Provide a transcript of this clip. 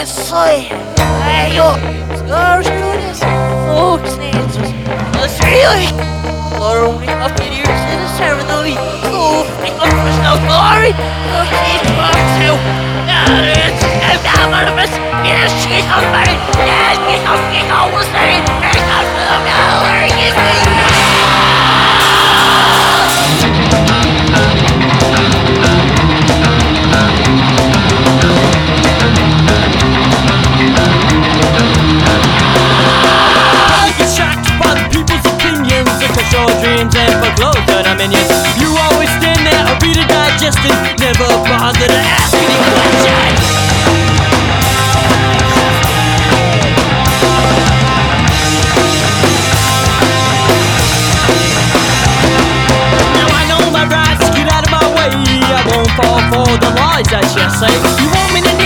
Yes, soy. Ayo, scourge folks answers. That's really. We're only up to years in the ceremony. Come for no glory. Look, she's from two. Now, it's anonymous. Yes, she's on fire. Yes, she's on fire. Almost there. Clothes that I'm in. You always stand there, reader digesting Never bother to ask any questions Now I know my rights, get out of my way. I won't fall for the lies that you say